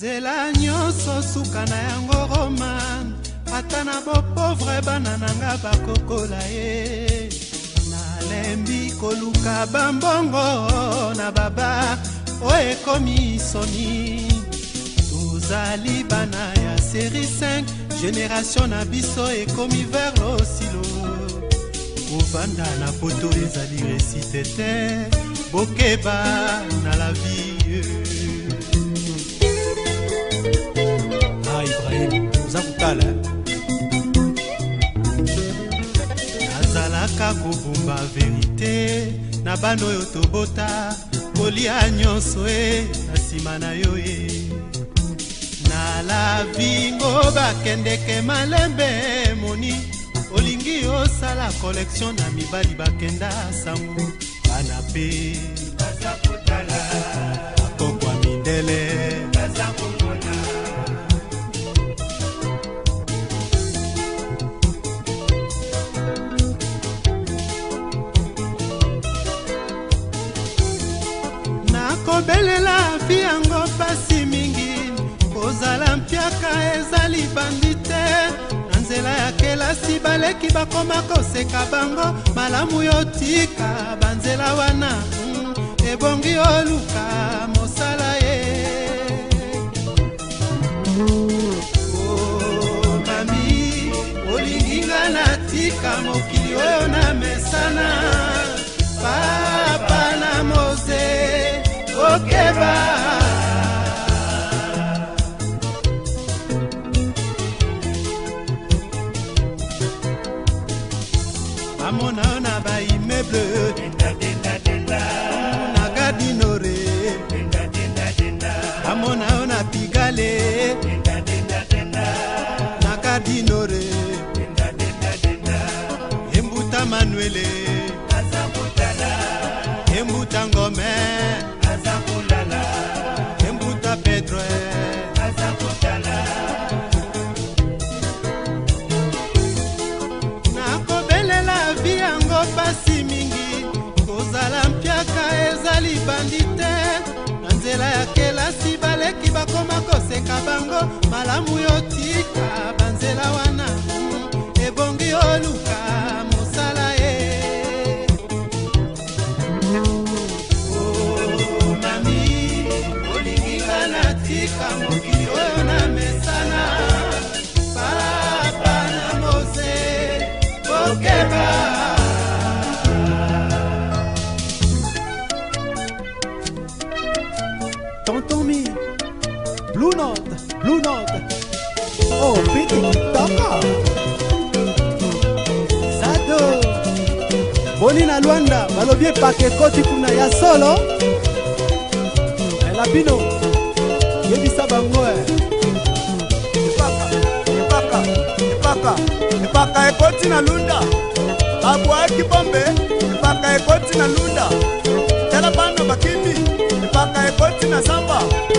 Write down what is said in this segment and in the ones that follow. nzela nyonso suka na yango romane ata na bopovre bana nanga bakokola ye nalembi koluka bambongo na baba oyo ekomi soni tozali bana ya seri 5 generatio na biso ekomi vers losilo kovanda na poto ezali resite te bokeba na la vie toza kotala eh. nazalaka kobumba verite na bana oyo tobota kolia nyonso e na nsima na yo e eh. nalavingo bakendeke malembe moni olingi osala kolektio na mibali bakenda sango bana mpe baza kotala kasi baleki bakoma koseka bango malamu yotika banzela wana ebongi oluka mosala ye oh, mami olinginga natika mokili oyo na mesana papa na moze oke okay. manwele aza kotala embuta ngome aza kolala embuta pedro aza kotala nakobelela vi yango pasi mingi kozala mpiaka ezali bandi te na nzela ya kelasi baleki bakoma koseka bango malamu yo tika Blue Note, Blue Note. Oh, Piti, Tapa. Sado. Boni na Luanda, balobi epake koti kuna ya solo. Elabino, yebisa bango eh. Epaka, epaka, epaka, epaka ekoti na Lunda. Babwaki bombe, epaka ekoti na Lunda. Tala bana bakimi, epaka ekoti na Zamba.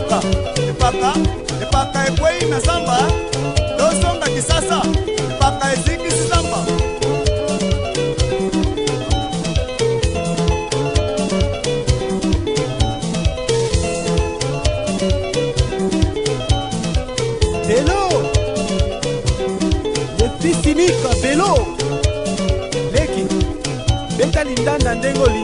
epaka epaka epaka ekwei na zamba tosonga kisasa epaka ezikisi zamba Hello, le piscinica, vélo, leki, betalindanda ndengoli.